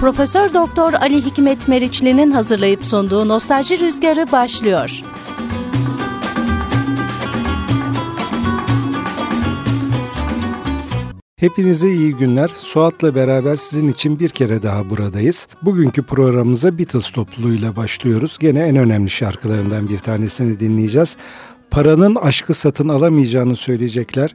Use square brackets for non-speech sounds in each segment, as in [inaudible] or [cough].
Profesör Doktor Ali Hikmet Meriçli'nin hazırlayıp sunduğu Nostalji Rüzgarı başlıyor. Hepinize iyi günler. Suat'la beraber sizin için bir kere daha buradayız. Bugünkü programımıza Beatles topluluğuyla başlıyoruz. Gene en önemli şarkılarından bir tanesini dinleyeceğiz. Paranın aşkı satın alamayacağını söyleyecekler.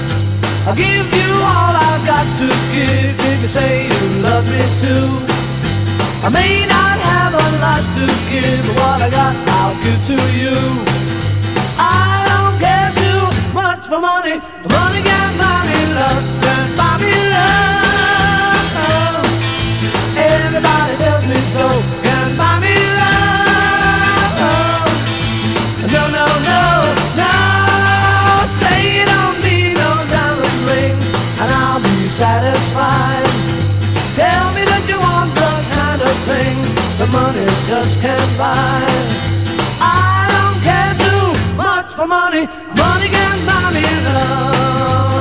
I'll give you all I've got to give if you say you love me too. I may not have a lot to give, but what I got I'll give to you. I don't care too much for money, money can buy me love, can buy me love. Everybody tells me so. The money just can't buy. I don't care too much for money. Money can buy me love.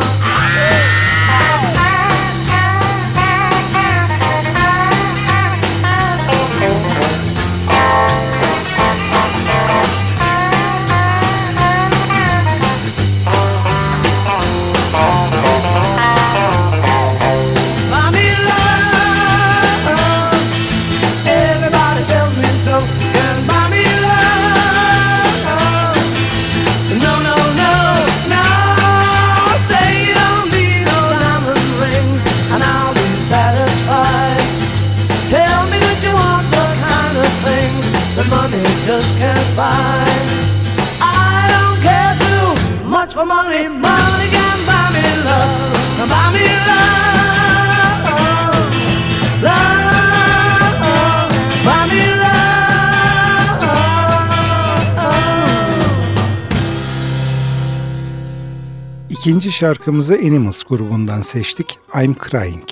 Şarkımızı Animals grubundan seçtik. I'm Crying.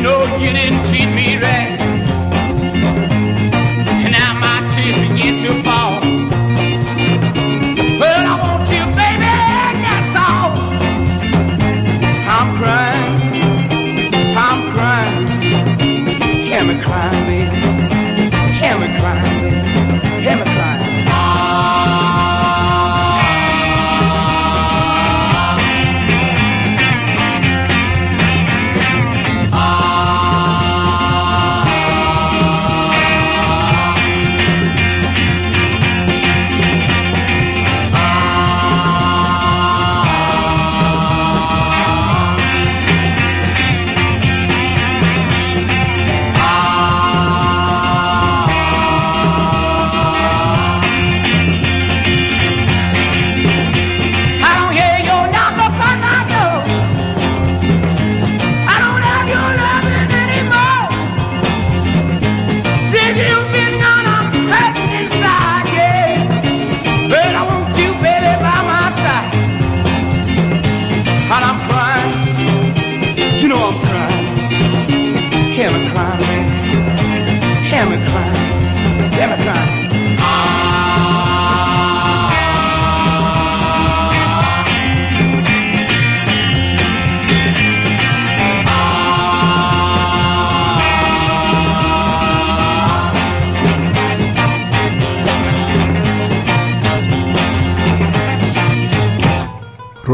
you know you didn't treat me right.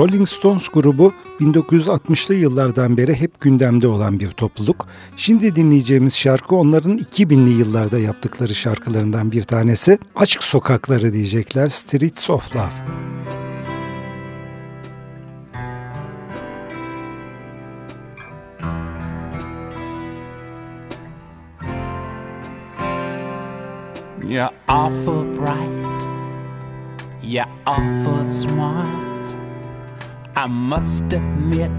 Rolling Stones grubu 1960'lı yıllardan beri hep gündemde olan bir topluluk. Şimdi dinleyeceğimiz şarkı onların 2000'li yıllarda yaptıkları şarkılarından bir tanesi. Açık Sokakları diyecekler, Streets of Love. You're awful bright. You're awful smart. I must admit,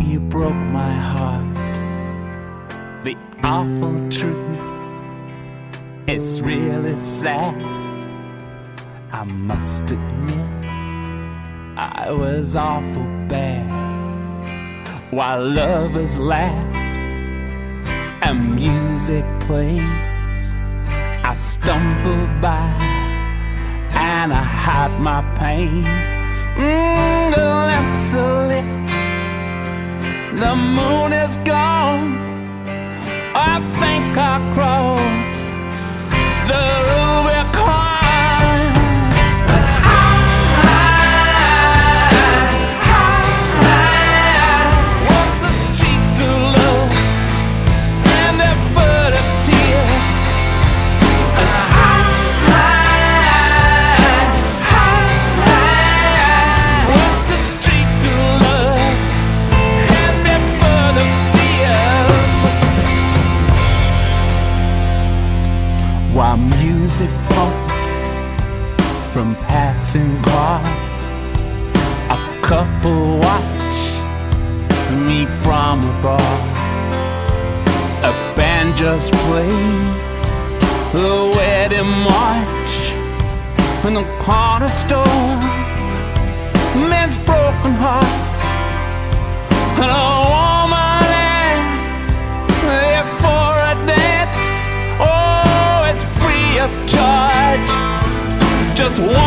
you broke my heart. The awful truth, it's really sad. I must admit, I was awful bad. While lovers laugh and music plays, I stumble by and I hide my pain. Mm, the lamps are lit, the moon is gone. I think I'll cross the Rubicon. Just played the wedding march in the corner store. Men's broken hearts and a woman asks if for a dance. Oh, it's free of charge just one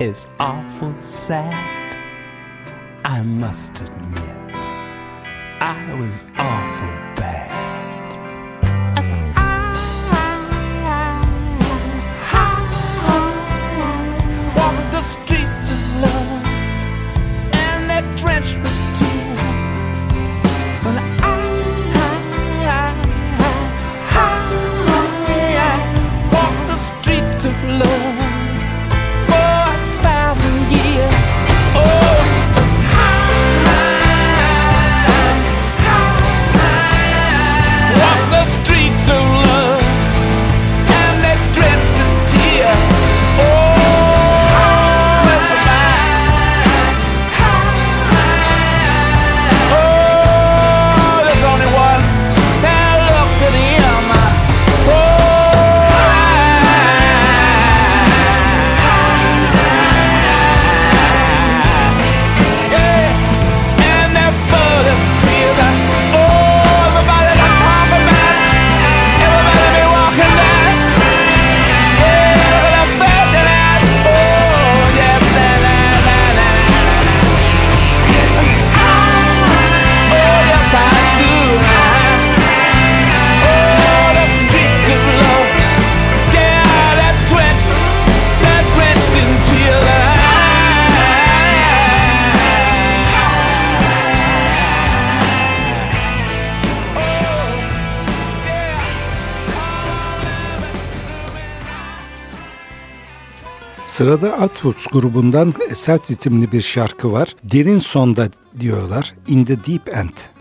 is awful sad. I must admit, I was awful Sırada Atwoods grubundan Esat isimli bir şarkı var. Derin sonda diyorlar. In the deep end.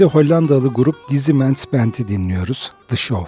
Şimdi Hollandalı grup Dizzy Mans Band'i dinliyoruz. The Show.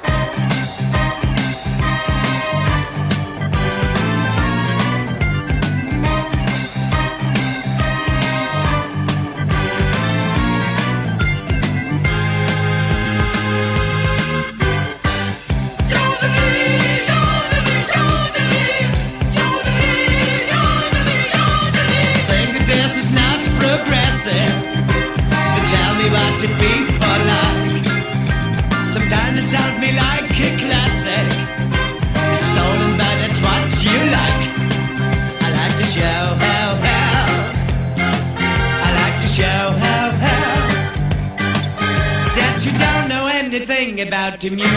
to music.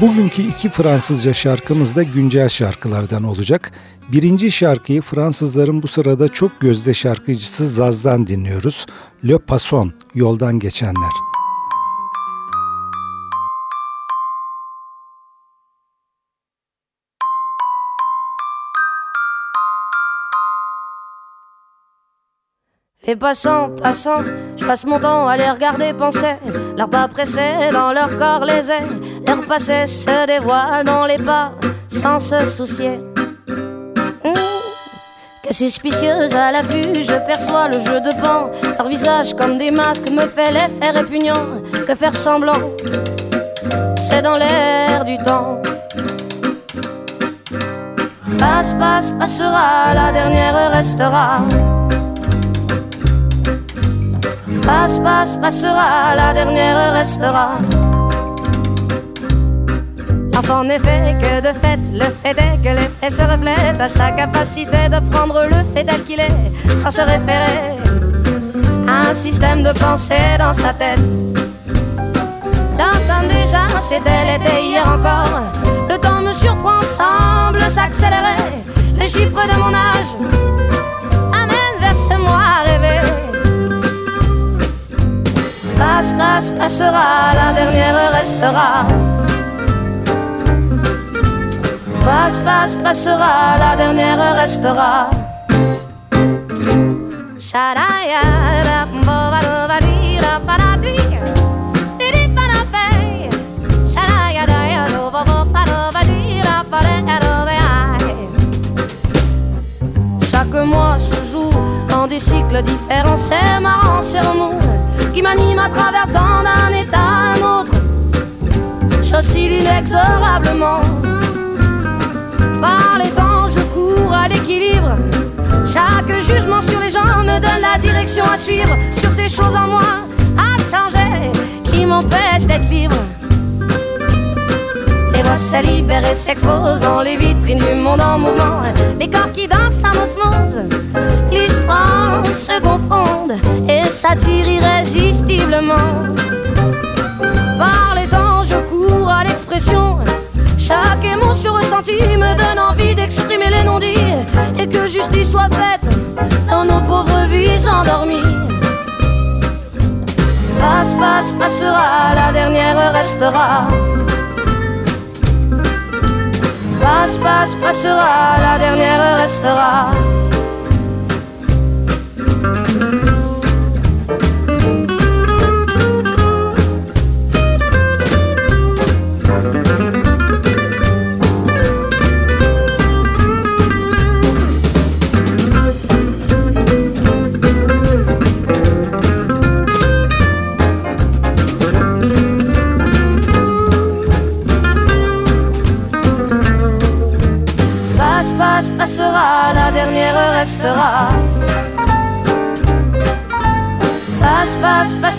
Bugünkü iki Fransızca şarkımız da güncel şarkılardan olacak. Birinci şarkıyı Fransızların bu sırada çok gözde şarkıcısı Zaz'dan dinliyoruz. Le Passon, Yoldan Geçenler. Les passants, passants, je passe mon temps à les regarder penser. Leurs pas pressés dans leur corps les ailes. Leur passé se dévoile dans les pas sans se soucier. Mmh. Que suspicieuse à la vue, je perçois le jeu de pan. Leur visage comme des masques me fait l'effet répugnant. Que faire semblant, c'est dans l'air du temps. Passe, passe, passera, la dernière restera. Passe, passe, passera, la dernière restera. L'enfant n'est fait que de fait, le fait est que l'effet se reflète à sa capacité de prendre le fait tel qu'il est, sans se référer à un système de pensée dans sa tête. L'entendre déjà, c'était l'été hier encore. Le temps me surprend, semble s'accélérer. Les chiffres de mon âge amènent vers ce moi rêvé. Crash, crash, passera, la dernière restera. Crash, crash, passera, la dernière restera. Chaque mois se joue dans des cycles différents, c'est marrant, c'est remous qui m'anime à travers tant d'un état à un autre. J'oscille inexorablement. Par les temps, je cours à l'équilibre. Chaque jugement sur les gens me donne la direction à suivre. Sur ces choses en moi à changer qui m'empêchent d'être libre. Libèrent et s'exposent dans les vitrines du monde en mouvement. Les corps qui dansent en osmose, l'histoire se confondent et s'attirent irrésistiblement. Par les temps, je cours à l'expression. Chaque émotion ressentie me donne envie d'exprimer les non-dits et que justice soit faite dans nos pauvres vies endormies. Passe, passe, passera, la dernière restera. Passe, passe, passera, la dernière restera.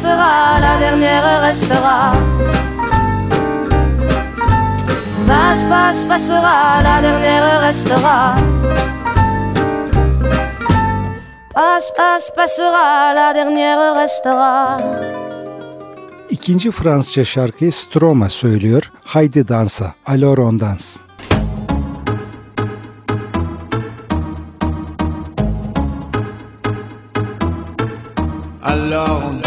Passera, la dernière restera. Passe, passe, passera, la dernière restera. Passe, passe, passera, la dernière restera. İkinci Fransızca şarkıyı Stroma söylüyor. Haydi dansa, alors on danse. Alors on Alors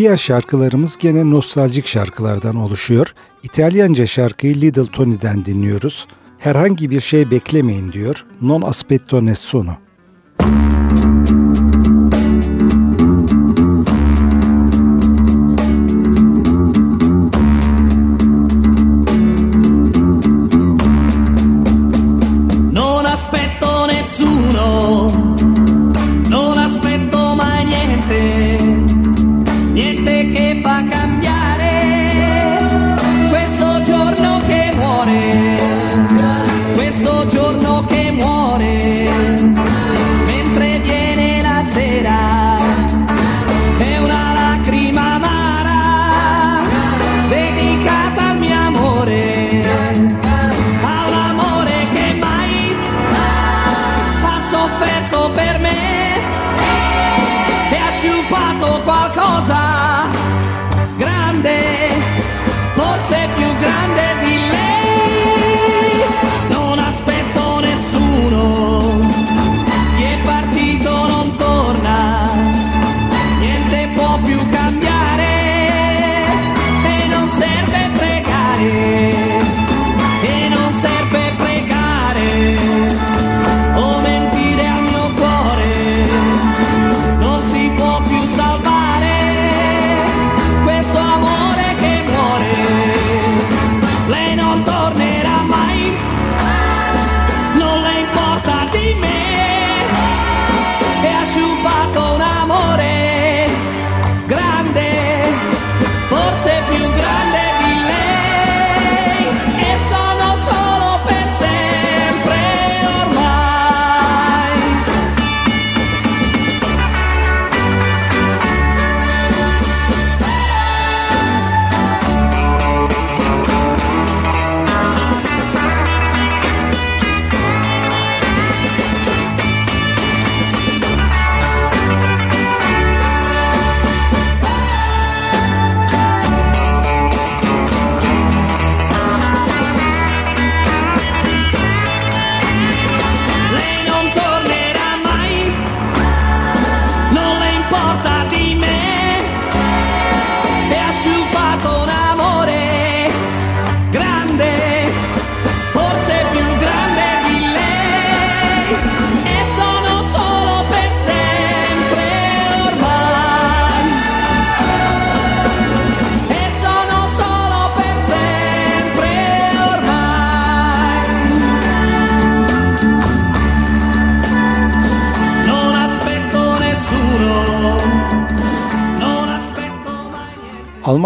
Diğer şarkılarımız gene nostaljik şarkılardan oluşuyor. İtalyanca şarkıyı Little Tony'den dinliyoruz. Herhangi bir şey beklemeyin diyor. Non aspetto nessuno.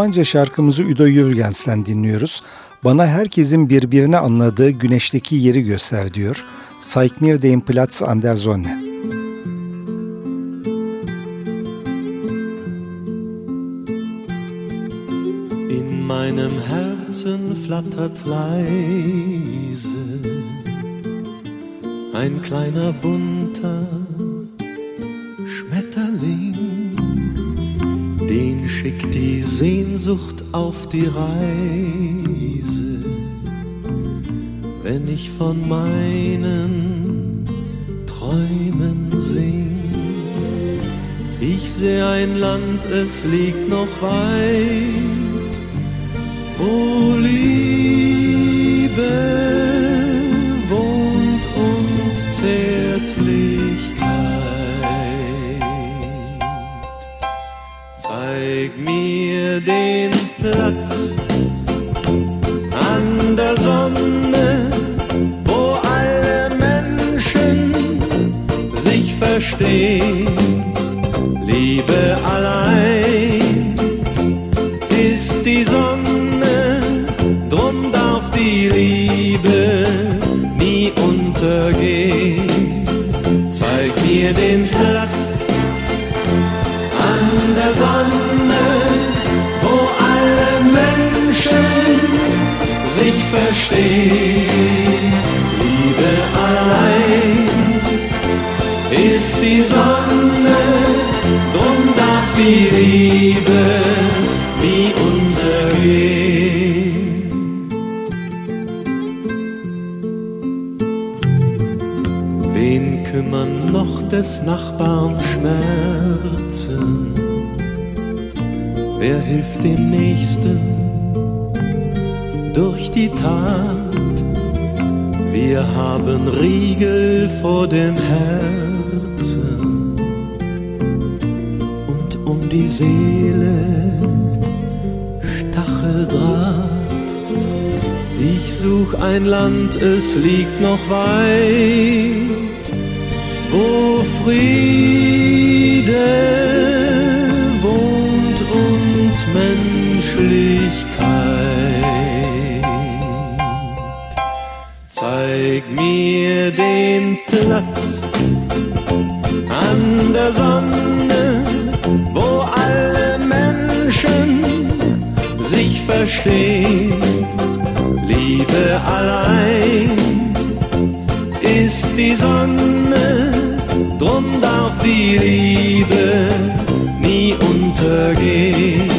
Almanca şarkımızı Udo Jürgens'ten dinliyoruz. Bana herkesin birbirini anladığı güneşteki yeri göster diyor. Zeig mir den Platz an der Sonne. In meinem Herzen flattert leise ein kleiner bunter Sehnsucht auf die Reise, wenn ich von meinen Träumen sing. Ich sehe ein Land, es liegt noch weit, wo Liebe such ein Land, es liegt noch weit, wo Friede wohnt und Menschlichkeit. Zeig mir den Platz an der Sonne, wo alle Menschen sich verstehen. Liebe allein ist die Sonne, drum darf die Liebe nie untergehen.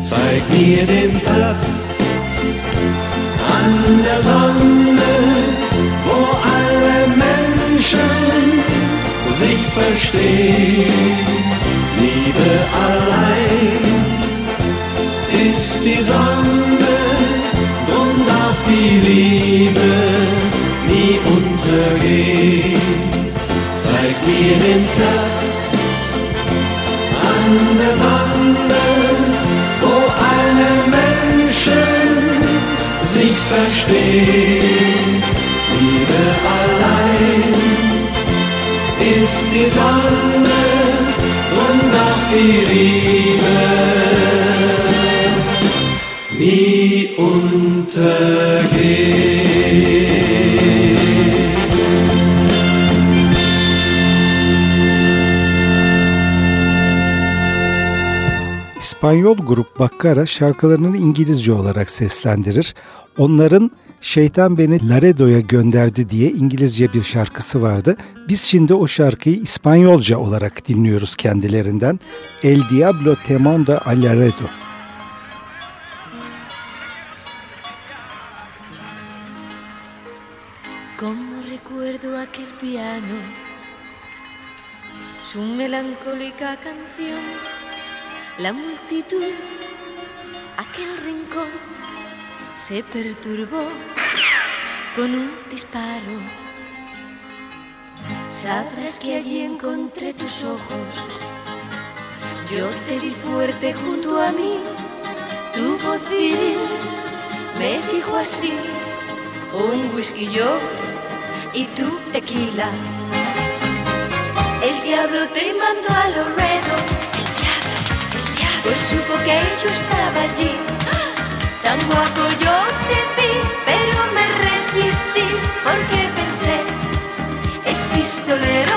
Zeig mir den Platz an der Sonne, wo alle Menschen sich verstehen. Liebe allein ist die Sonne, Liebe nie untergehen. Zeig mir den Platz an der Sonne, wo alle Menschen sich verstehen. Liebe allein ist die Sonne, drum darf die Liebe İspanyol grup Bakkara şarkılarını İngilizce olarak seslendirir. Onların Şeytan Beni Laredo'ya gönderdi diye İngilizce bir şarkısı vardı. Biz şimdi o şarkıyı İspanyolca olarak dinliyoruz kendilerinden. El Diablo te manda a Laredo. Su melancólica canción, la multitud, aquel rincón, se perturbó con un disparo. Sabrás que allí encontré tus ojos, yo te vi fuerte junto a mí, tu voz viril me dijo así, un whisky yo y tu tequila. El diablo te mandó a Loredo, el diablo, el diablo pues supo que yo estaba allí. [gasps] Tan guapo yo te vi, pero me resistí porque pensé, es pistolero.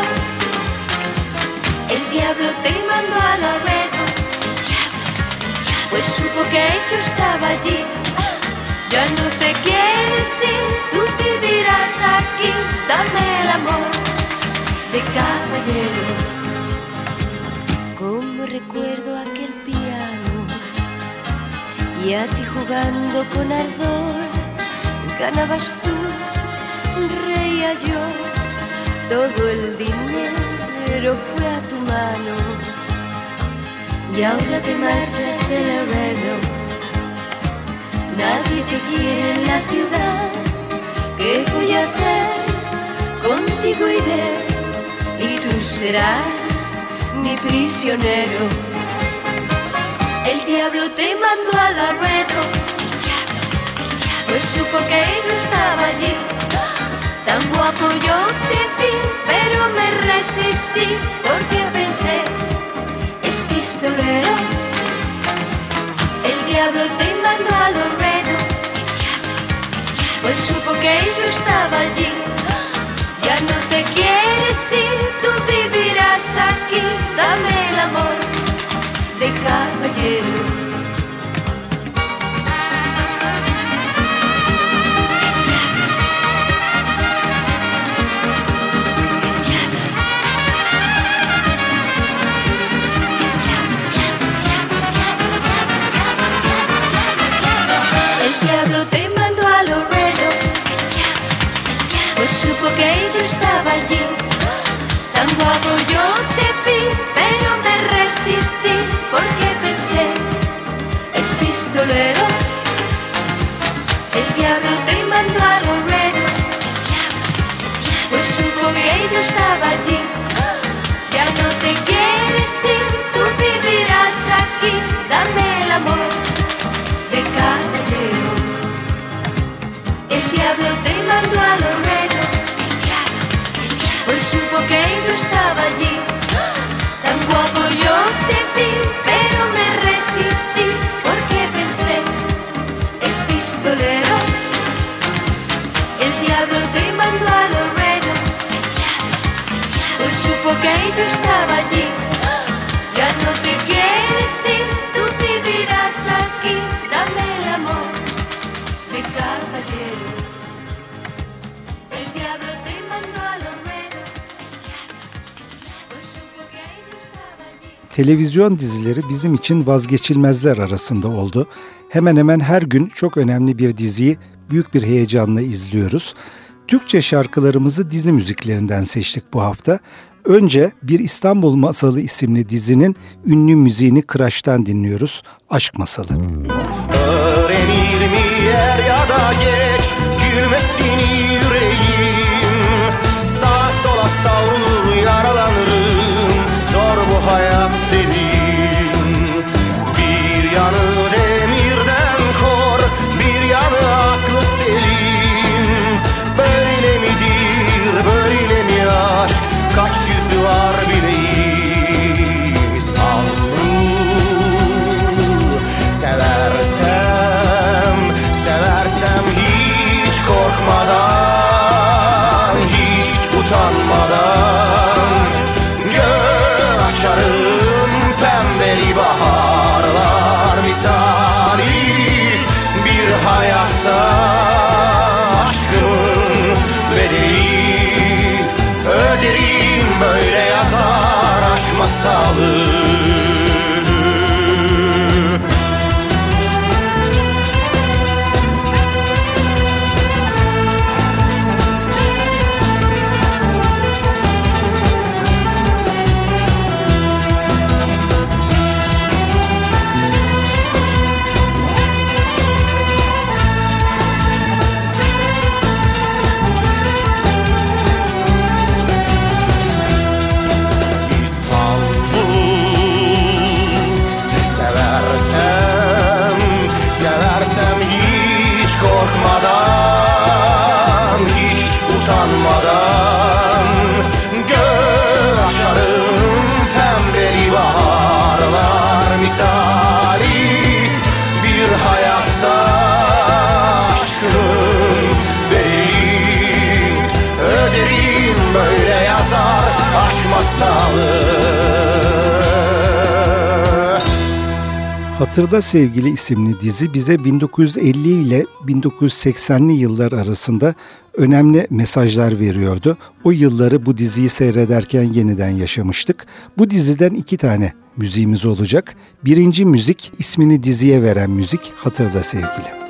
El diablo te mandó a la pues supo que yo estaba allí. [gasps] Ya no te quieres ir, tú vivirás aquí, dame el amor de caballero. Como recuerdo aquel piano y a ti jugando con ardor, ganabas tú, reía yo, todo el dinero fue a tu mano y ahora te marchas del arreglo. Nadie te quiere en la ciudad. ¿Qué voy a hacer? Contigo iré y tú serás mi prisionero. El diablo te mandó al arreglo. Pues supo que yo estaba allí. Tan guapo yo te vi, pero me resistí porque pensé pistolero. El diablo te mandó a Loreno. Pues supo que yo estaba allí. Ya no te quieres ir, tú vivirás aquí. Dame el amor de caballero. Televizyon dizileri bizim için vazgeçilmezler arasında oldu. Hemen hemen her gün çok önemli bir diziyi büyük bir heyecanla izliyoruz. Türkçe şarkılarımızı dizi müziklerinden seçtik bu hafta. Önce Bir İstanbul Masalı isimli dizinin ünlü müziğini Kıraş'tan dinliyoruz. Aşk Masalı. Öğrenir Hatırda Sevgili isimli dizi bize 1950 ile 1980'li yıllar arasında önemli mesajlar veriyordu. O yılları bu diziyi seyrederken yeniden yaşamıştık. Bu diziden iki tane müziğimiz olacak. Birinci müzik ismini diziye veren müzik Hatırda Sevgili.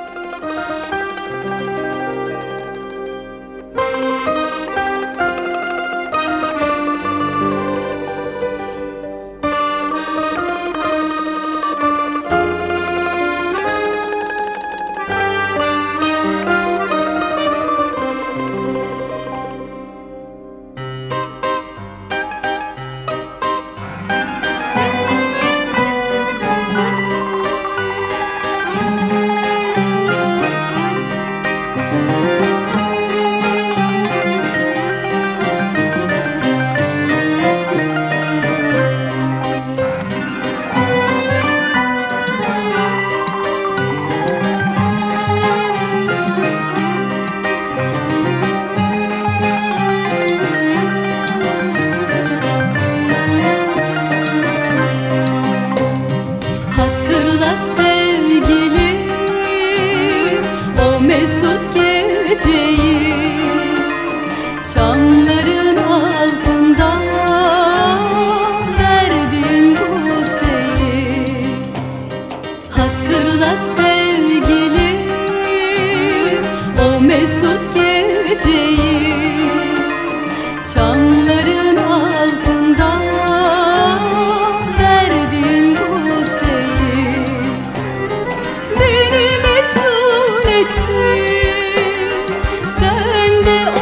근데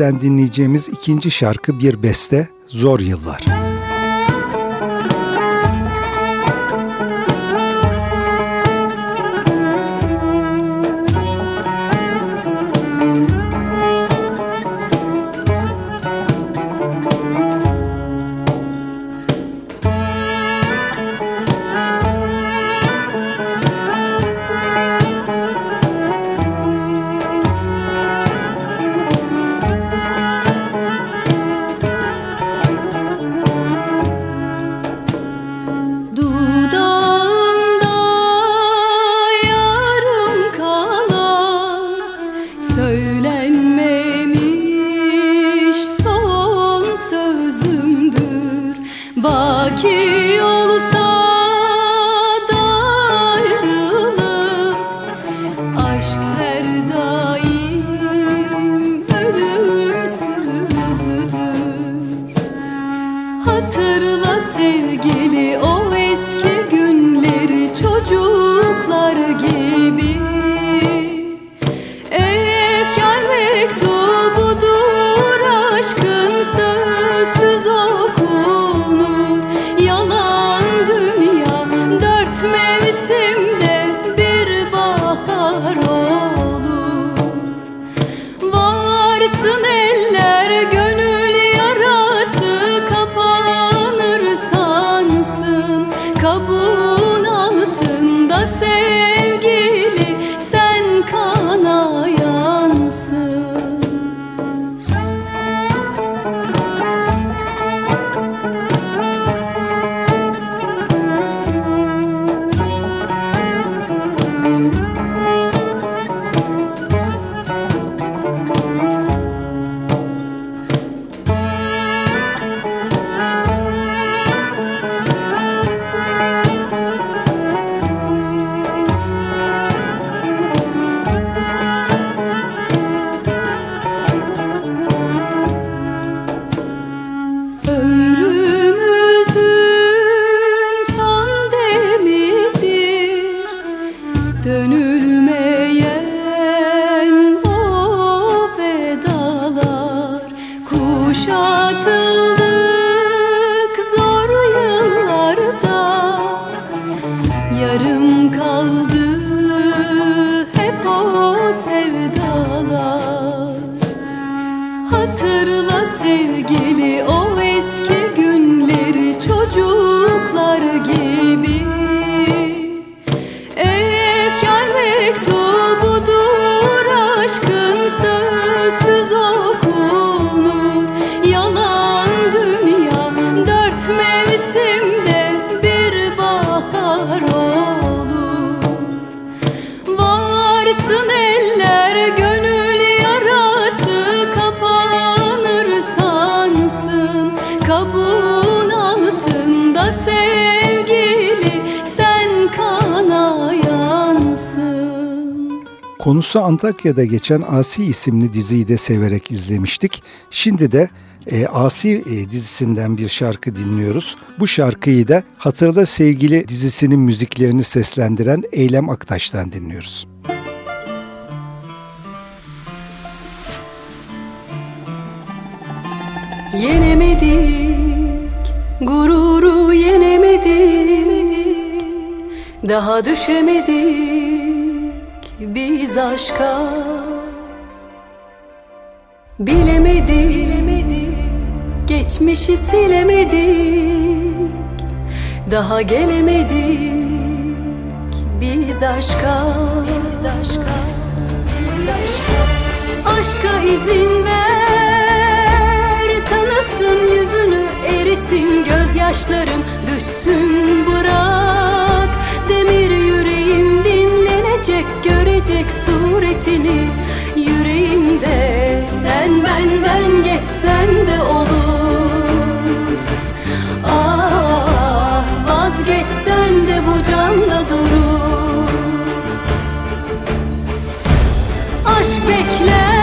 diziden dinleyeceğimiz ikinci şarkı bir beste Zor Yıllar. Sonsuz ol Konusu Antakya'da geçen Asi isimli diziyi de severek izlemiştik. Şimdi de e, Asi e, dizisinden bir şarkı dinliyoruz. Bu şarkıyı da Hatırla Sevgili dizisinin müziklerini seslendiren Eylem Aktaş'tan dinliyoruz. Yenemedik, gururu yenemedik Daha düşemedik biz aşka Bilemedik, geçmişi silemedik. Daha gelemedik. Biz aşka Biz aşka, biz aşka. Aşka izin ver Tanısın yüzünü erisin gözyaşlarım Düşsün bırak suretini Yüreğimde. Sen benden geçsen de olur. Ah vazgeçsen de bu canda durur. Aşk bekler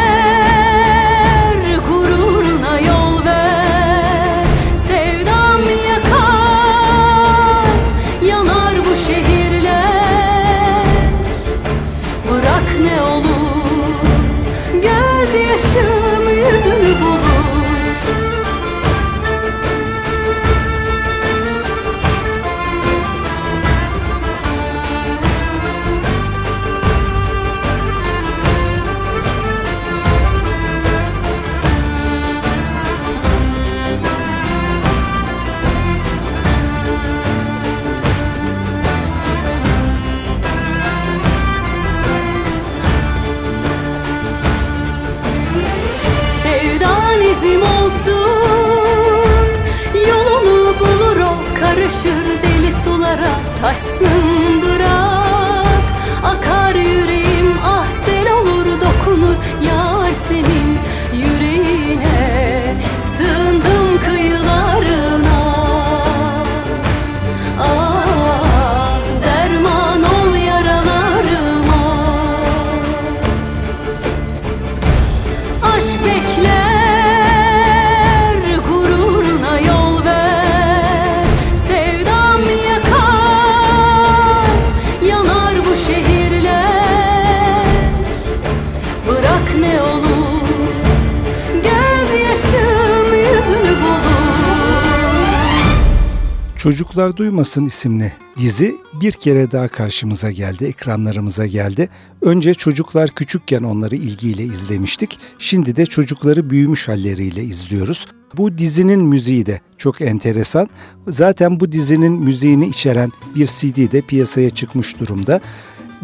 Çocuklar Duymasın isimli dizi bir kere daha karşımıza geldi, ekranlarımıza geldi. Önce çocuklar küçükken onları ilgiyle izlemiştik. Şimdi de çocukları büyümüş halleriyle izliyoruz. Bu dizinin müziği de çok enteresan. Zaten bu dizinin müziğini içeren bir CD de piyasaya çıkmış durumda.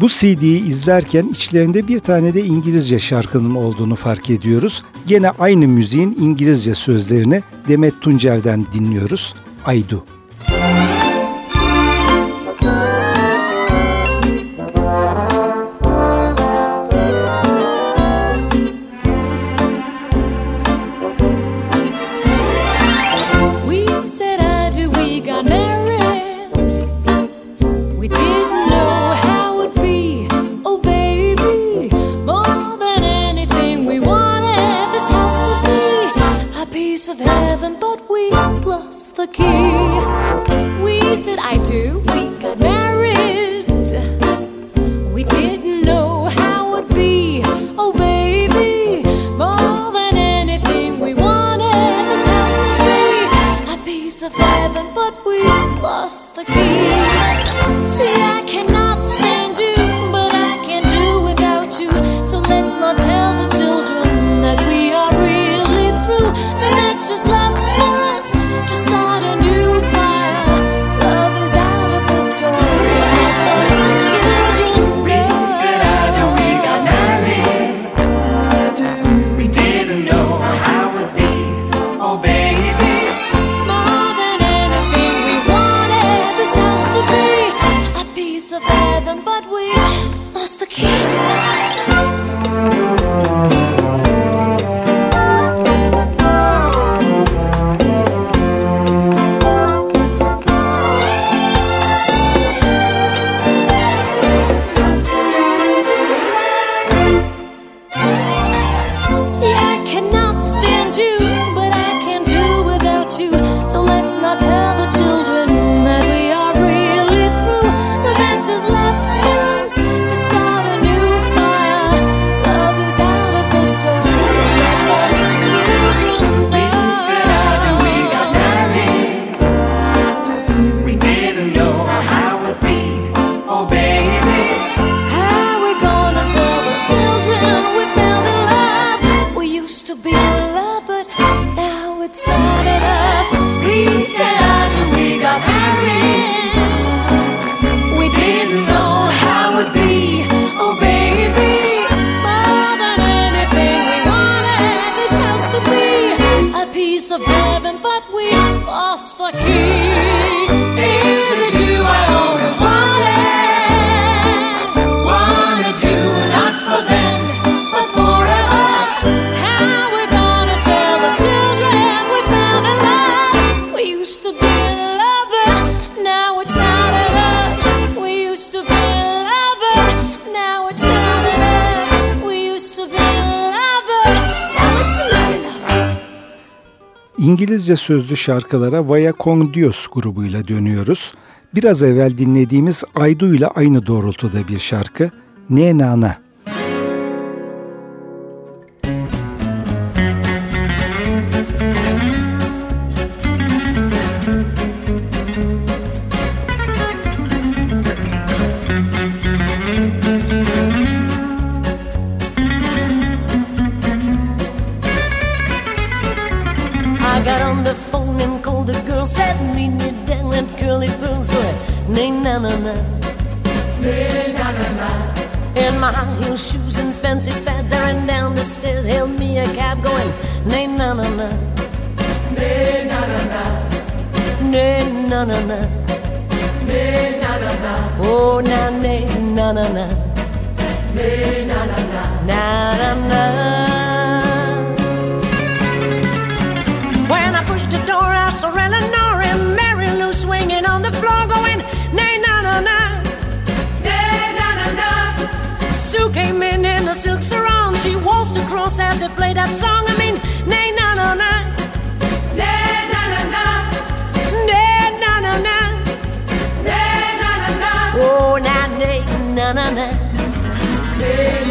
Bu CD'yi izlerken içlerinde bir tane de İngilizce şarkının olduğunu fark ediyoruz. Gene aynı müziğin İngilizce sözlerini Demet Tuncer'den dinliyoruz. I Do. İngilizce sözlü şarkılara Vaya Con grubuyla dönüyoruz. Biraz evvel dinlediğimiz Aydu ile aynı doğrultuda bir şarkı Ne Nana. Down the me a cab going nay na na na. Nay na na na. Nay na na na. Nay na na na. Oh na nay na na na. Nay na na na. Na na na. Across as they played that song. I mean, nay na na na, nay na na na, nay na na na, nay na na na. Oh na nay na na na, nay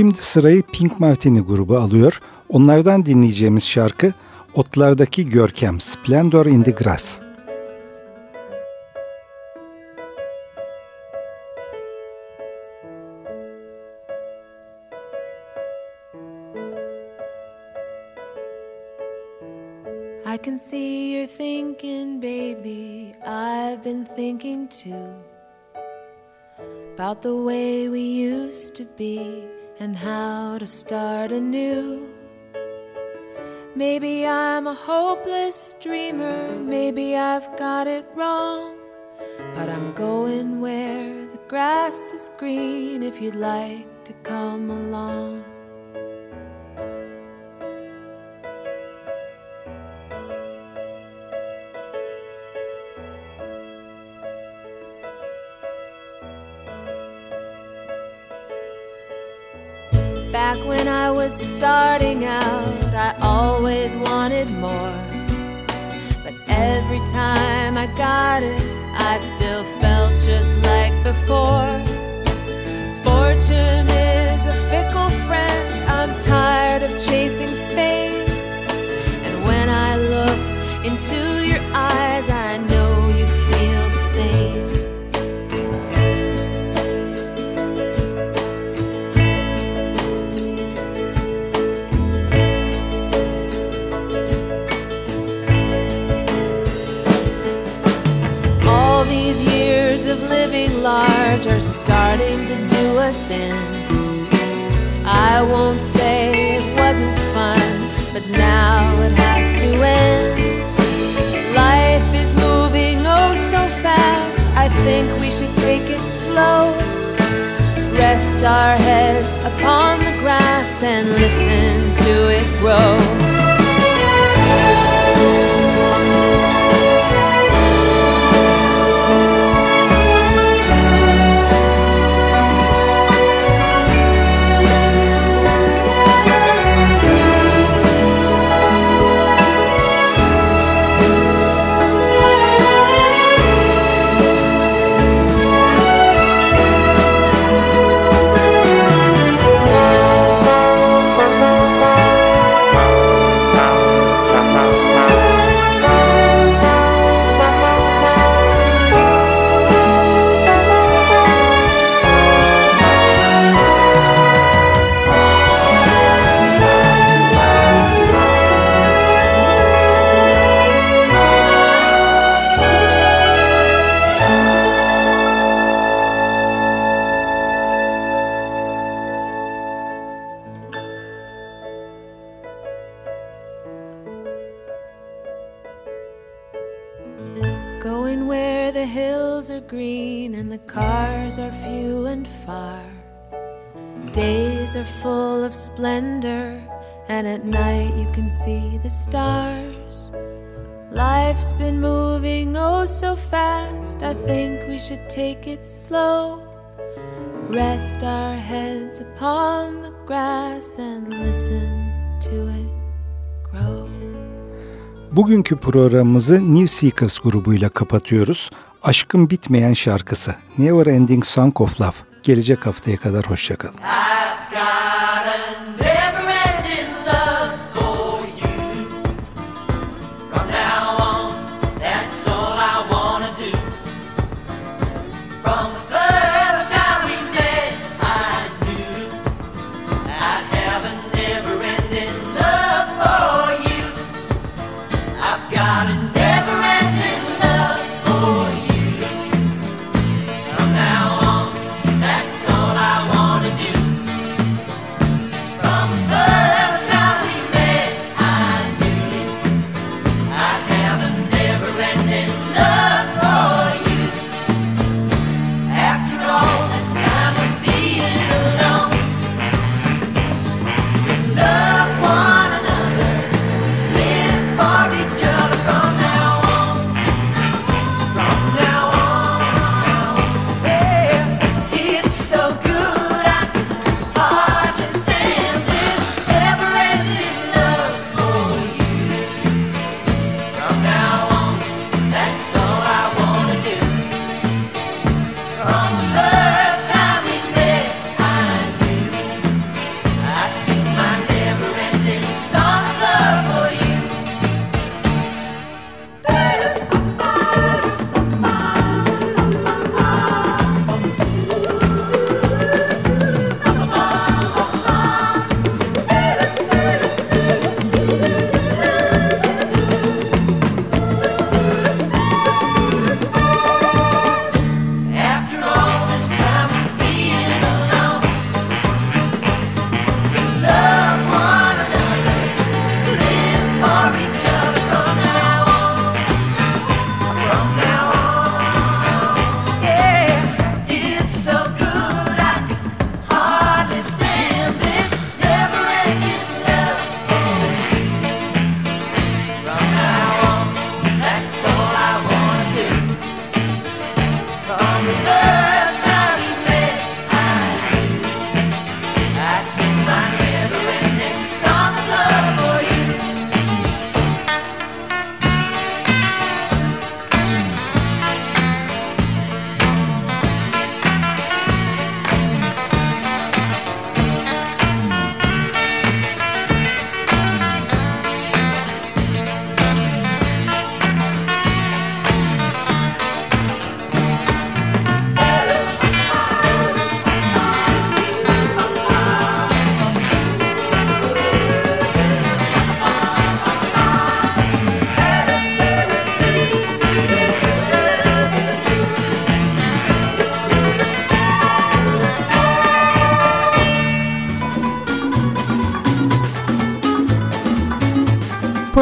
Şimdi sırayı Pink Martini grubu alıyor. Onlardan dinleyeceğimiz şarkı Otlardaki Görkem, Splendor in the Grass. I can see you're thinking, baby. I've been thinking too about the way we used to be and how to start anew. Maybe I'm a hopeless dreamer, maybe I've got it wrong. But I'm going where the grass is green if you'd like to come along. When I was starting out, I always wanted more. But every time I got it, I still felt just like before. Fortune is a fickle friend, I'm tired of chasing fame. And when I look into splendor, and at night you can see the stars. Life's been moving oh so fast, I think we should take it slow. Rest our heads upon the grass and listen to it grow. Bugünkü programımızı New Seekers grubuyla kapatıyoruz. Aşkın bitmeyen şarkısı Never Ending Song of Love. Gelecek haftaya kadar hoşçakalın. I've got